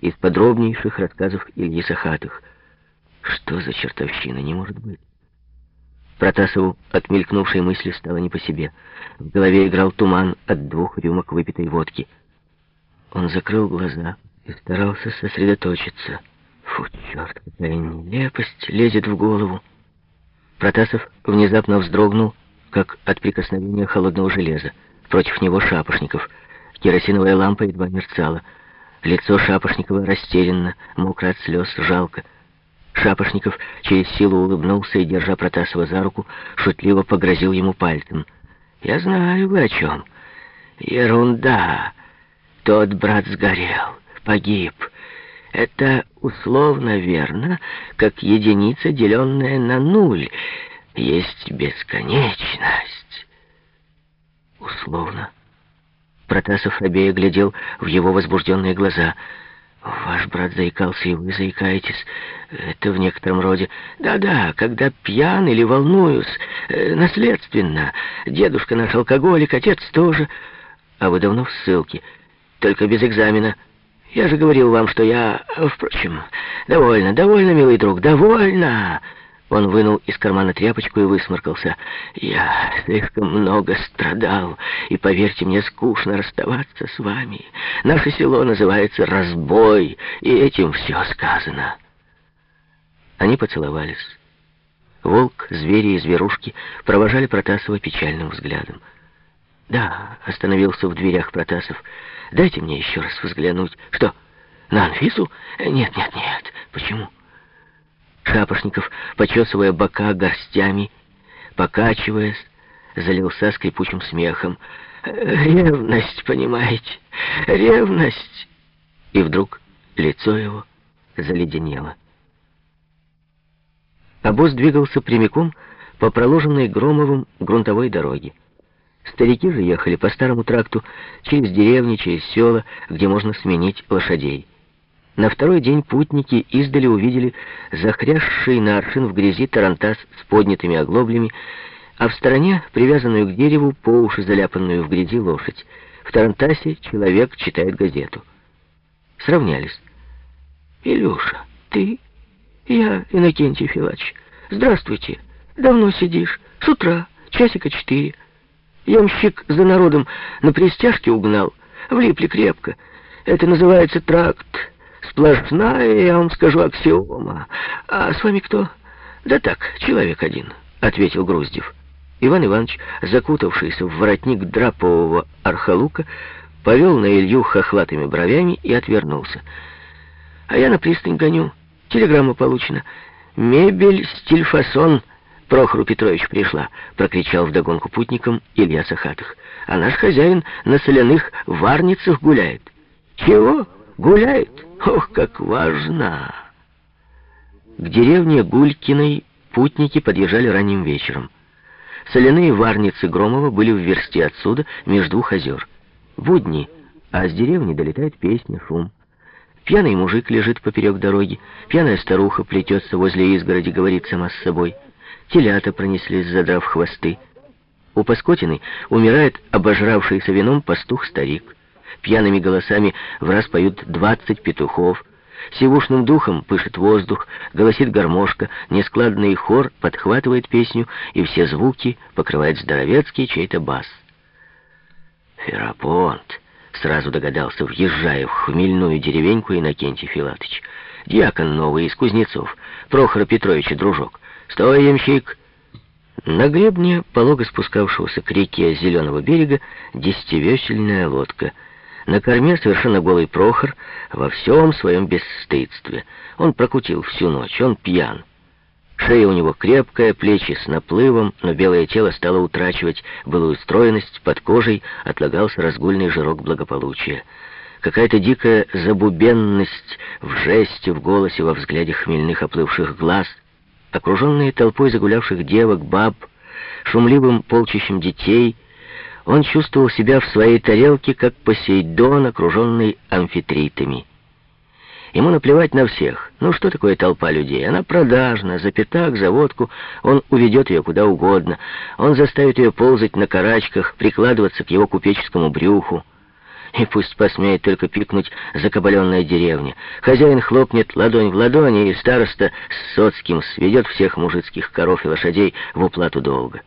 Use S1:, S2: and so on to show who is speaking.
S1: из подробнейших рассказов Ильи Сахатых. Что за чертовщина, не может быть. Протасову от мелькнувшей мысли стало не по себе. В голове играл туман от двух рюмок выпитой водки. Он закрыл глаза и старался сосредоточиться. Фу, черт, какая нелепость лезет в голову. Протасов внезапно вздрогнул, как от прикосновения холодного железа. Против него Шапошников. Керосиновая лампа едва мерцала. Лицо Шапошникова растерянно, мокро от слез, жалко. Шапошников через силу улыбнулся и, держа Протасова за руку, шутливо погрозил ему пальцем. «Я знаю вы о чем. Ерунда. Тот брат сгорел, погиб. Это условно верно, как единица, деленная на нуль. Есть бесконечность». «Условно». Протасов обея глядел в его возбужденные глаза — Ваш брат заикался, и вы заикаетесь. Это в некотором роде... Да-да, когда пьян или волнуюсь, э, наследственно. Дедушка наш алкоголик, отец тоже. А вы давно в ссылке, только без экзамена. Я же говорил вам, что я... Впрочем, довольно, довольно, милый друг, довольно. Он вынул из кармана тряпочку и высморкался. «Я слишком много страдал, и, поверьте мне, скучно расставаться с вами. Наше село называется Разбой, и этим все сказано». Они поцеловались. Волк, звери и зверушки провожали Протасова печальным взглядом. «Да», — остановился в дверях Протасов, — «дайте мне еще раз взглянуть». «Что, на Анфису? Нет, нет, нет. Почему?» Шапошников, почесывая бока горстями, покачиваясь, залился скрипучим смехом. «Ревность, понимаете? Ревность!» И вдруг лицо его заледенело. Обоз двигался прямиком по проложенной Громовым грунтовой дороге. Старики же ехали по старому тракту через деревни, через села, где можно сменить лошадей. На второй день путники издали увидели захрясший на аршин в грязи тарантас с поднятыми оглоблями, а в стороне, привязанную к дереву, по уши заляпанную в грязи лошадь. В тарантасе человек читает газету. Сравнялись. «Илюша, ты? Я, Иннокентий Филач. Здравствуйте. Давно сидишь? С утра, часика четыре. Ямщик за народом на пристяжке угнал. Влипли крепко. Это называется тракт. Сплошная, я вам скажу, аксиома. А с вами кто? Да так, человек один, ответил Груздев. Иван Иванович, закутавшийся в воротник драпового архалука, повел на Илью хохлатыми бровями и отвернулся. А я на пристань гоню. Телеграмма получена. Мебель, стиль, фасон. Прохору Петрович пришла, прокричал вдогонку путникам Илья Сахатых. А наш хозяин на соляных варницах гуляет. Чего? Гуляет? Ох, как важно! К деревне Гулькиной путники подъезжали ранним вечером. Соляные варницы Громова были в версте отсюда, между двух озер. Будни, а с деревни долетает песня, шум. Пьяный мужик лежит поперек дороги, пьяная старуха плетется возле изгороди, говорит сама с собой. Телята пронеслись, задрав хвосты. У Паскотины умирает обожравшийся вином пастух-старик. Пьяными голосами в раз поют двадцать петухов. Сивушным духом пышет воздух, голосит гармошка, нескладный хор подхватывает песню, и все звуки покрывает здоровецкий чей-то бас. «Ферапонт!» — сразу догадался, въезжая в хмельную деревеньку Иннокентий Филатыч. «Дьякон новый из Кузнецов, Прохора Петровича дружок. Стой, ямщик!» На гребне, полого спускавшегося к реке Зеленого берега, десятивесельная лодка — на корме совершенно голый Прохор во всем своем бесстыдстве. Он прокутил всю ночь, он пьян. Шея у него крепкая, плечи с наплывом, но белое тело стало утрачивать былую стройность, под кожей отлагался разгульный жирок благополучия. Какая-то дикая забубенность в жесте, в голосе, во взгляде хмельных оплывших глаз. Окруженные толпой загулявших девок, баб, шумливым полчищем детей — он чувствовал себя в своей тарелке, как Посейдон, окруженный амфитритами. Ему наплевать на всех. Ну что такое толпа людей? Она продажна, за пятак, за водку. Он уведет ее куда угодно. Он заставит ее ползать на карачках, прикладываться к его купеческому брюху. И пусть посмеет только пикнуть закабаленная деревня. Хозяин хлопнет ладонь в ладони, и староста с Соцким сведет всех мужицких коров и лошадей в уплату долга.